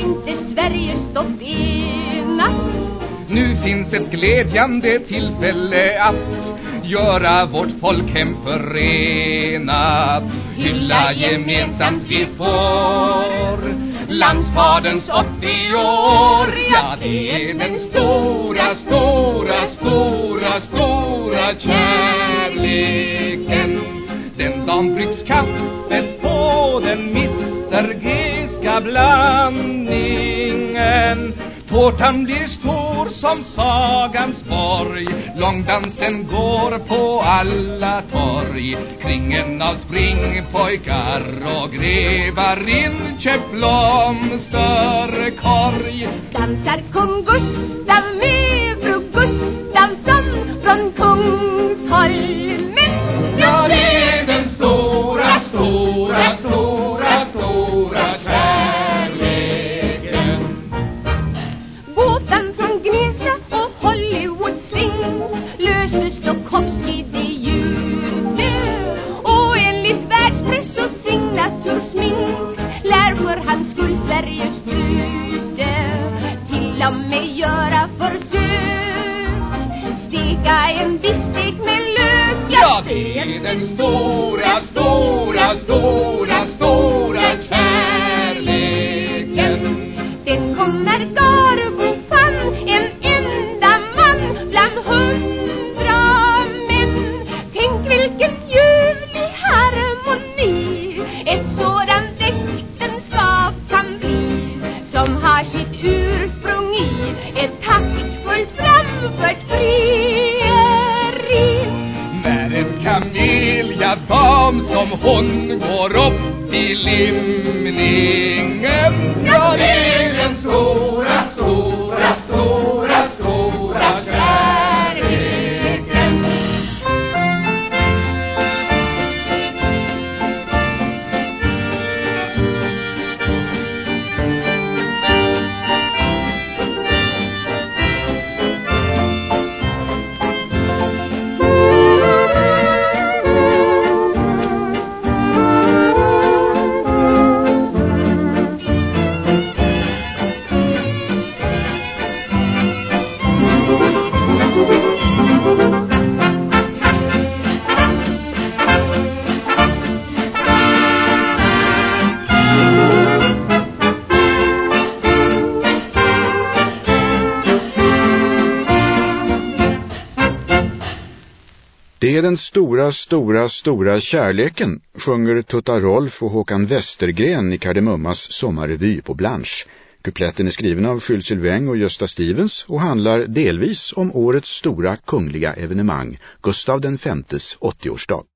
inte Sverige stått enat Nu finns ett glädjande tillfälle att göra vårt folkhem förenat. Hylla gemensamt vi får landsfaderns 80 år Ja, det är den stora, stora, stora, stora kärleken. Den dagen bryggs kaffet på den mister G mistergiska blandningen. Tårtan blir stor som sagans borg. Långdansen går på alla torg. Kringen av springpojkar och grevar inköpt blomsterkorg Dansar kung det är Amelia dam som hon går upp i limning. Det är den stora, stora, stora kärleken, sjunger Tutta Rolf och Håkan Westergren i Kardemummas sommarrevy på Blanche. Kupletten är skriven av Jules Sylvain och Gösta Stevens och handlar delvis om årets stora kungliga evenemang, Gustav den 80-årsdag.